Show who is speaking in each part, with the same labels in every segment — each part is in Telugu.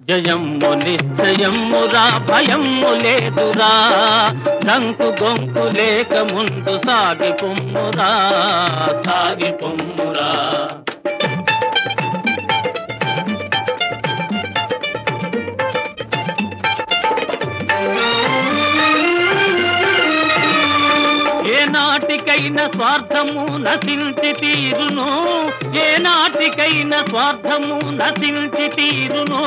Speaker 1: జయము నిశ్చయము రా భయము లేదురా డంకు గొంకు లేక ముందు సాగి పొమ్మురా సాగి పొమ్మురా. నాటికైన స్వార్థము నశించి తీరును. ఏ నాటికైన స్వార్థము నశించి తీరును.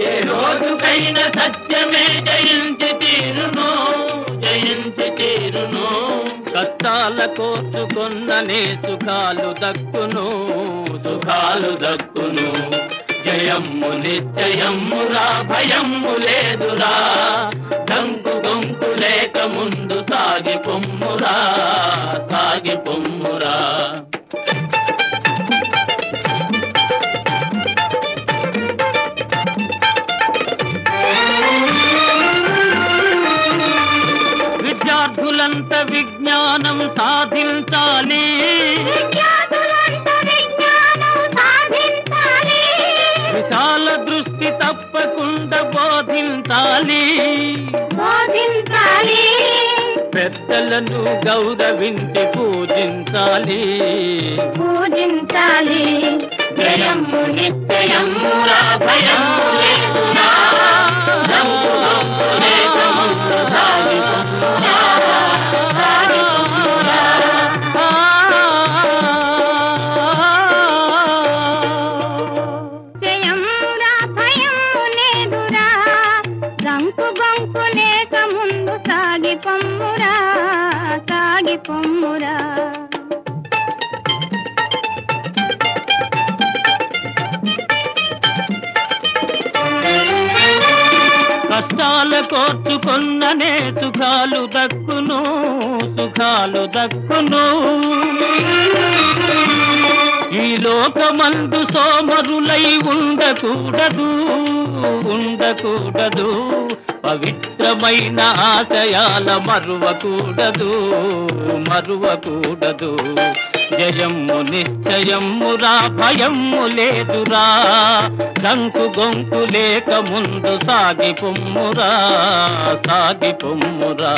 Speaker 1: ఏ రోజుకైన సత్యమే జయించి తీరును. జయించి తీరును. కష్టాల కోర్చుకొన్ననే సుఖాలు దక్కును. సుఖాలు దక్కును. జయమ్ము నిశ్చయమ్మురా భయమ్ము లేదురా. సాగి పొమ్మురా విద్యార్థులంత విజ్ఞానం సాధించాలి. విశాల దృష్టి తప్పకుండా బోధించాలి. పెద్దలను గౌరవించి పూజించాలి.
Speaker 2: పూజించాలి.
Speaker 1: జయమ్ము నిత్యయమ్మురా భయమ్ము పొమ్మురా కోర్చుకున్న నే సుఖాలు దక్కును సుఖాలు దక్కును. ఈ లోకమందు సోమరులై ఉండకూడదు. ఉండకూడదు. పవిత్రమైన ఆశయాల మరువకూడదు. మరువకూడదు. జయమ్ము నిశ్చయమురా భయము లేదురా. గంకు గొంకు లేక ముందు సాగి పొమ్మురా సాగి పొమ్మురా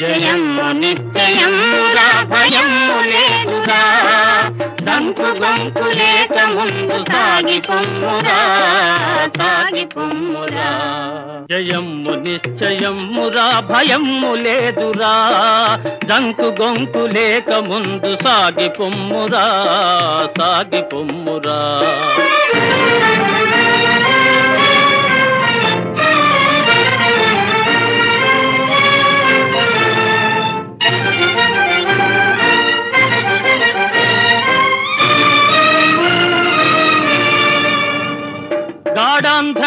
Speaker 1: జయము నిత్యము భయమ్ము లేదురా. డంకు గొంకు లేక ముందు సాగి పొమ్మురా సాగి పొమ్మురా. జయము నిశ్చయమురా భయము లేదురా. దంకు గొంకు లేక ముందు సాగి పొమ్మురా సాగి పొమ్మురా.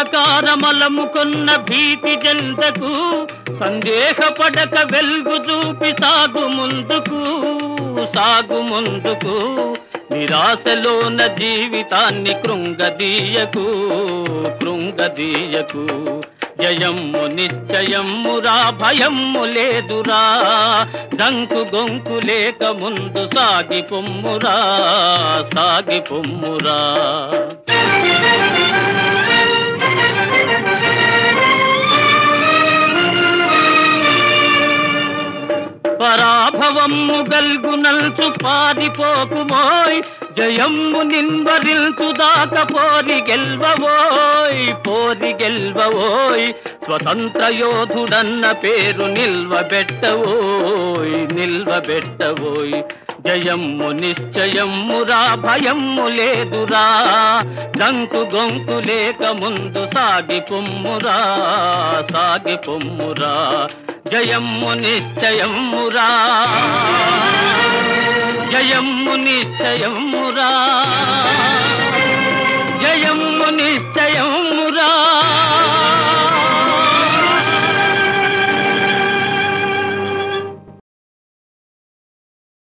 Speaker 1: గాఢాంధకారమలము కొన్న భీతి జంతకు సందేహపడక వెలుగు చూపి సాగు ముందుకు సాగు ముందుకు నిరాశలోన జీవితాన్ని కృంగదీయకు కృంగదీయకు. జయమ్ము నిశ్చయమ్మురా భయమ్ము లేదురా డంకు గొంకు లేక ముందు సాగి పొమ్మురా సాగి పొమ్మురా పరాభవమ్ము గల్గునల్చు పారిపోకుమోయ్ జయమ్ము నిన్వరిల్చు దాక పోరి గెల్వవోయ్ పోరి గెల్వవోయ్ స్వతంత్ర యోధుడన్న పేరు నిల్వబెట్టవోయ్ నిల్వబెట్టవోయ్. జయమ్ము నిశ్చయమ్మురా భయమ్ము లేదురా డంకు గొంకు లేక ముందు సాగి పొమ్మురా సాగి పొమ్మురా. జయము నిశ్చయమురా జయము నిశ్చయమురా జయము నిశ్చయము